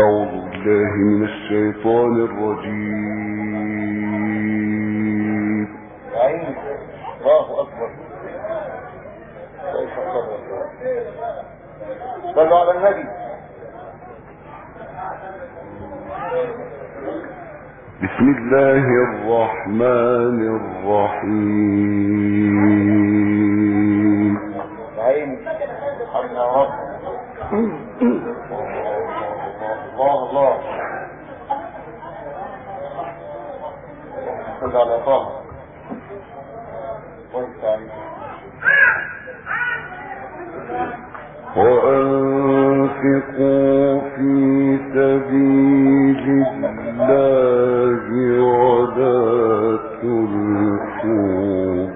أعوذ بالله من الشيطان الرجيم. عين الله أكبر. صلوا على النبي. بسم الله الرحمن الرحيم. عين. حمنا رب الله الله صل على طه وانت عين وأنفقوا في سبيل الله ولا تلقوا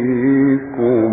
بأيديكم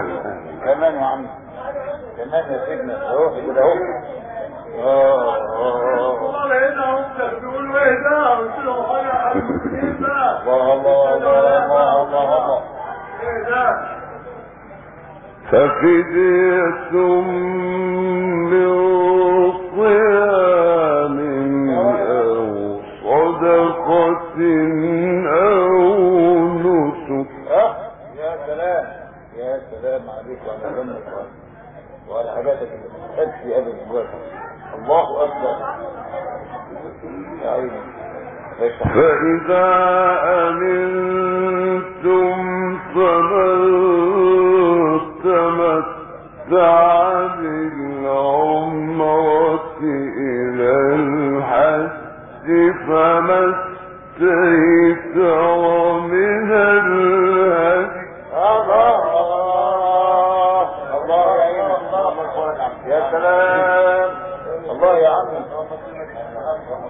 كمان يا عم كمان يا عم كمان يا سيدنا اهو كده اهو اه الله الله الله الله الله ففدية من عليك وعلى ذنبك وعلى حاجاتك اللي تكفي ابد جواك الله اكبر يا عيني فإذا أمنتم فمن تمتع بالعمرة إلى الحج فما استيسر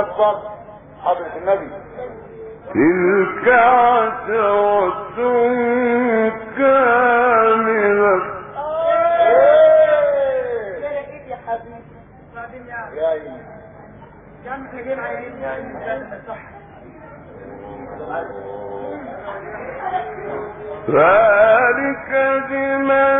اکبر حضرت نبی تلك عشرة كاملة. ذلك بمن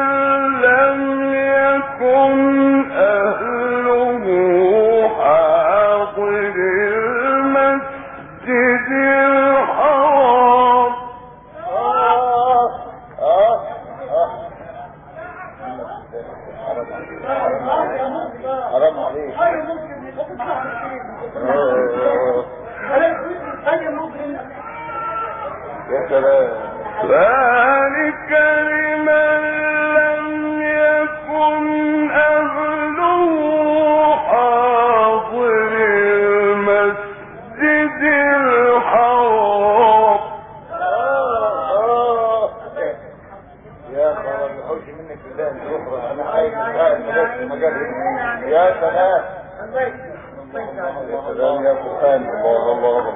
اللهم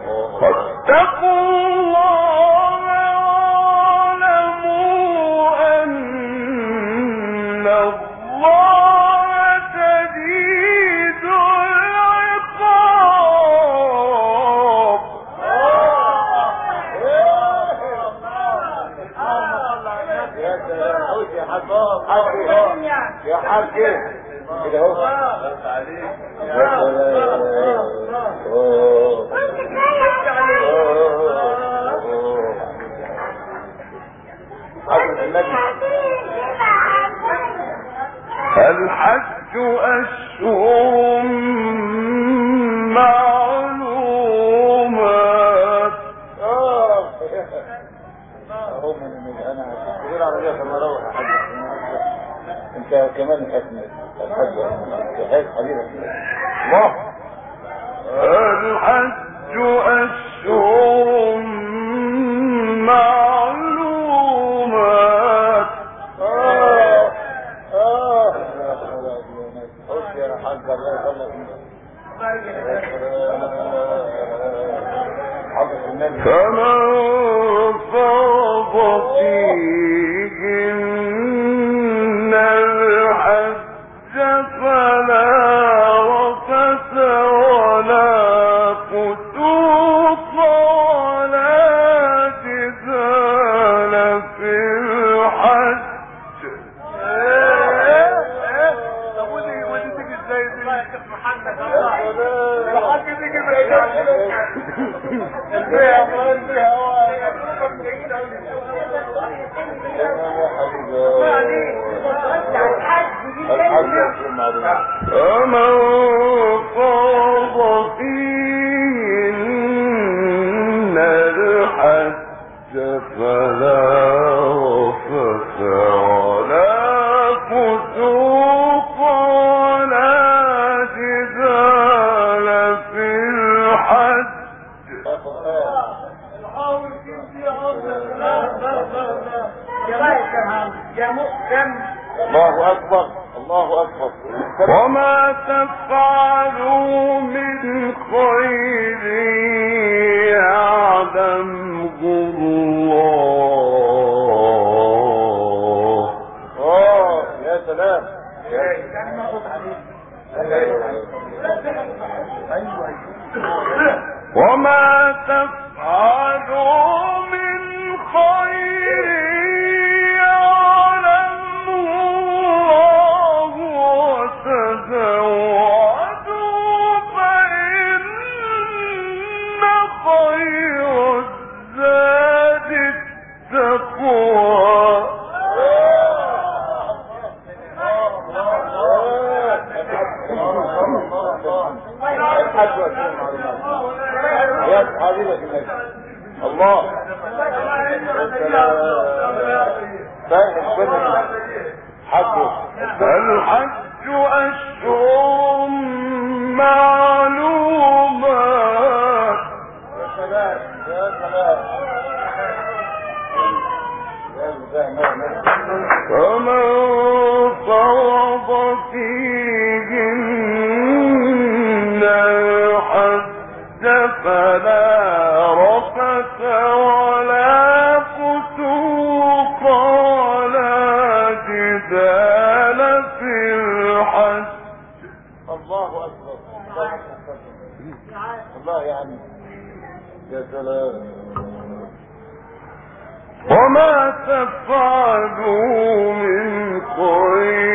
فلا والله يعني یعنی يا سلام وما تفعلوا من خير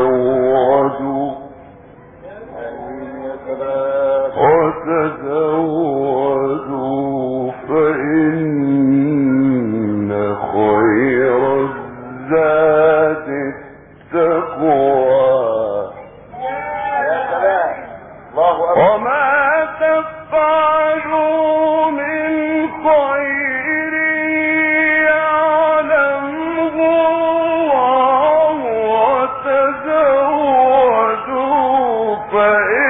وتزودوا فإن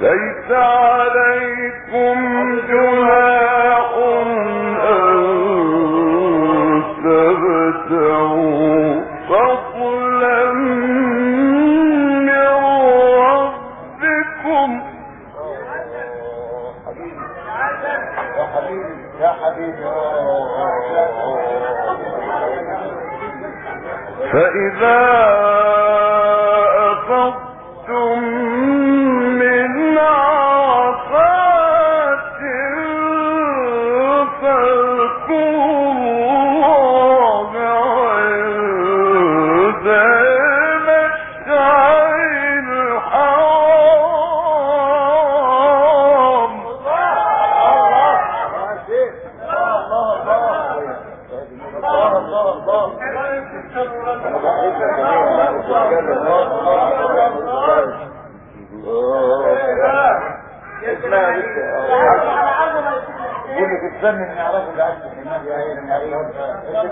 ليس عليكم جناح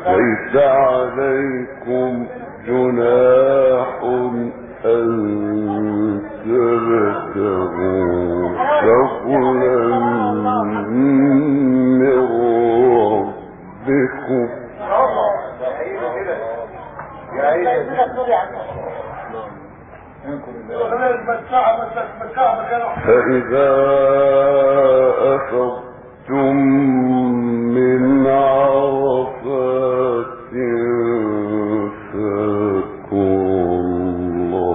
ليس عليكم جناح أن تبتغوا من ربكم. فإذا أخذتم من عرفات فاذكروا الله.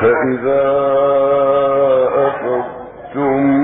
فإذا أخذتم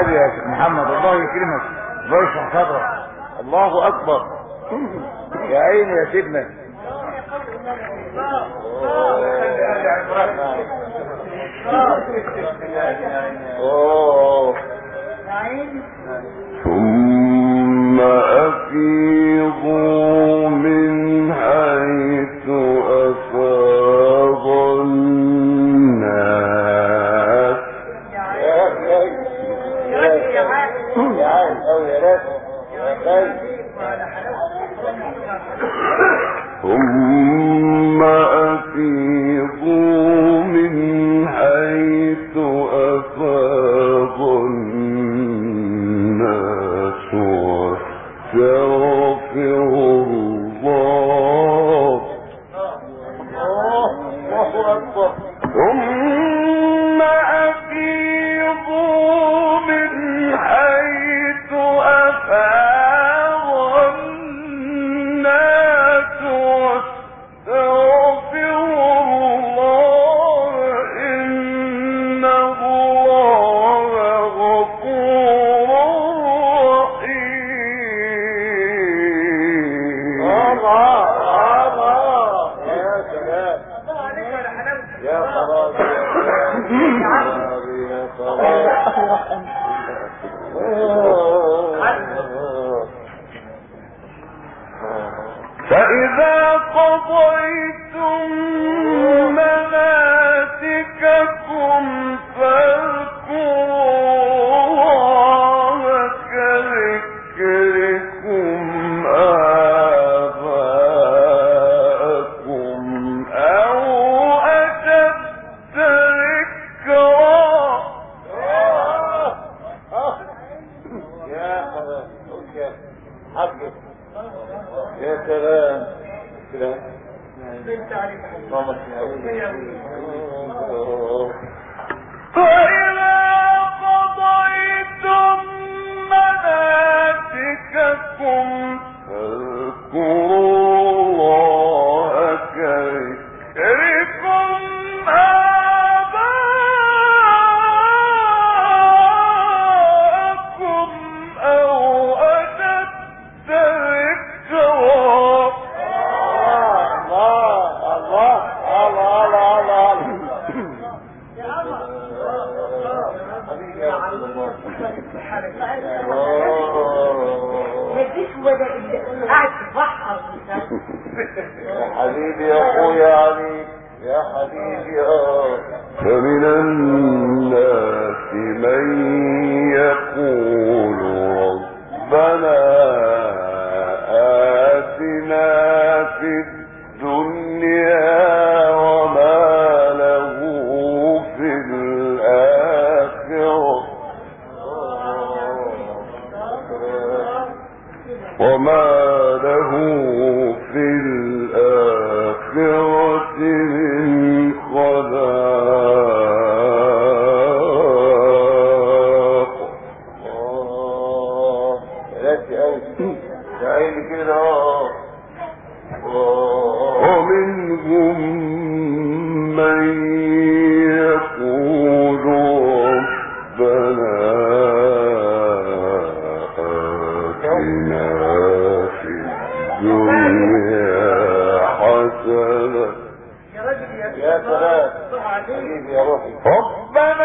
ابي يا محمد الله يكرمك الله يشرح صدرك الله اكبر يا عيني يا سيدنا ثم أكيد تعريف فمن الناس من ربنا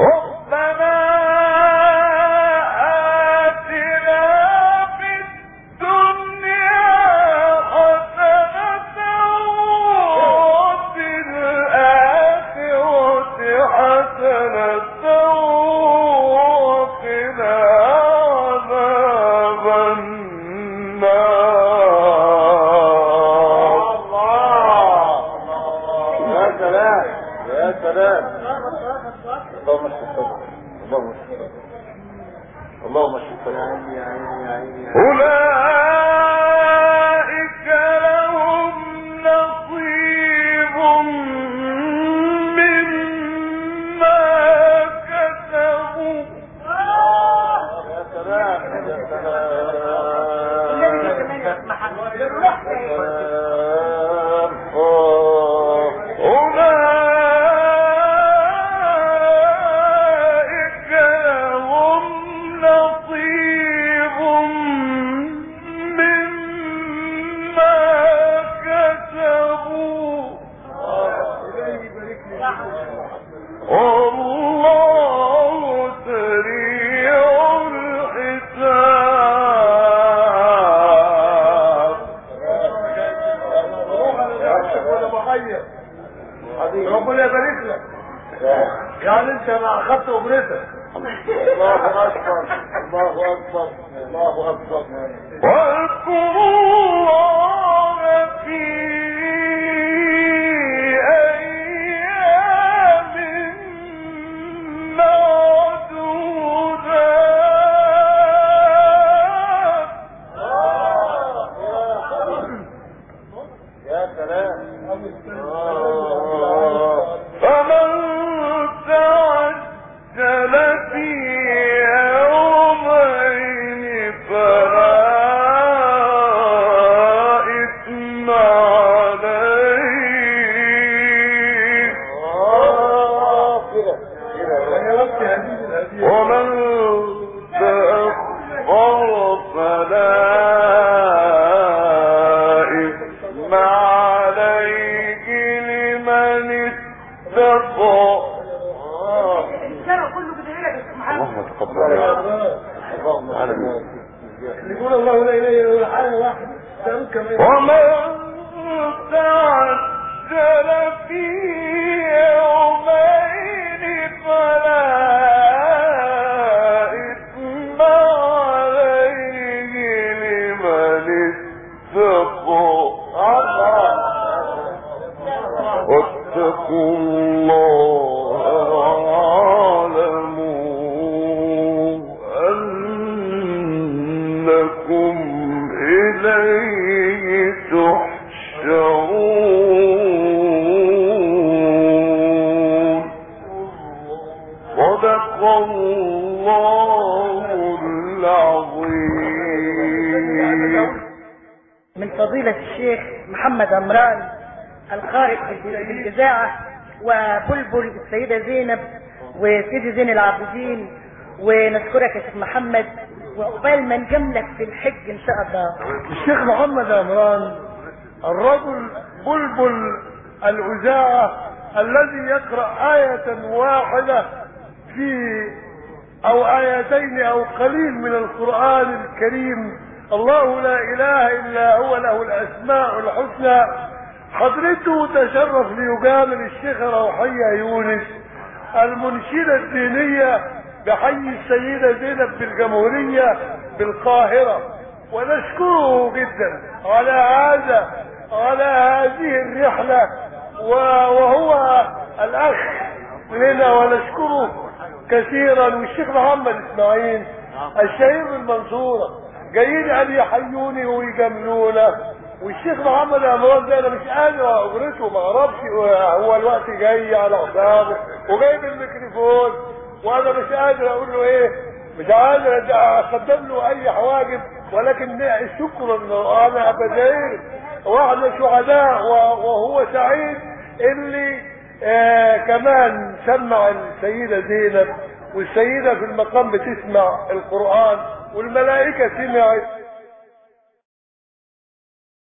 ربنا ہو الله. وسيدي زين العابدين، ونشكرك يا شيخ محمد وعقبال ما نجملك في الحج إن شاء الله. الشيخ محمد عمران، الرجل بلبل الأذاعة الذي يقرأ آية واحدة في أو آيتين أو قليل من القرآن الكريم. الله لا إله إلا هو، له الأسماء الحسنى. حضرته تشرف ليجامل الشيخ روحية يونس. المنشدة الدينية بحي السيدة زينب بالجمهورية بالقاهرة. ونشكره جدا على هذا على هذه الرحلة. وهو الأخ لنا ونشكره كثيرا والشيخ محمد اسماعيل الشهير بالمنصورة جايين ان يحيوني ويجاملونا والشيخ محمد امران ده انا مش قادر اجرته ما اعرفش هو الوقت جاي على حسابه وجايب الميكروفون وانا مش قادر اقول له ايه مش قادر اقدم له اي حواجب، ولكن شكرا انا بداير واحنا شهداء وهو سعيد اللي آه، كمان سمع السيدة زينب، والسيدة في المقام بتسمع القرآن، والملائكة سمعت.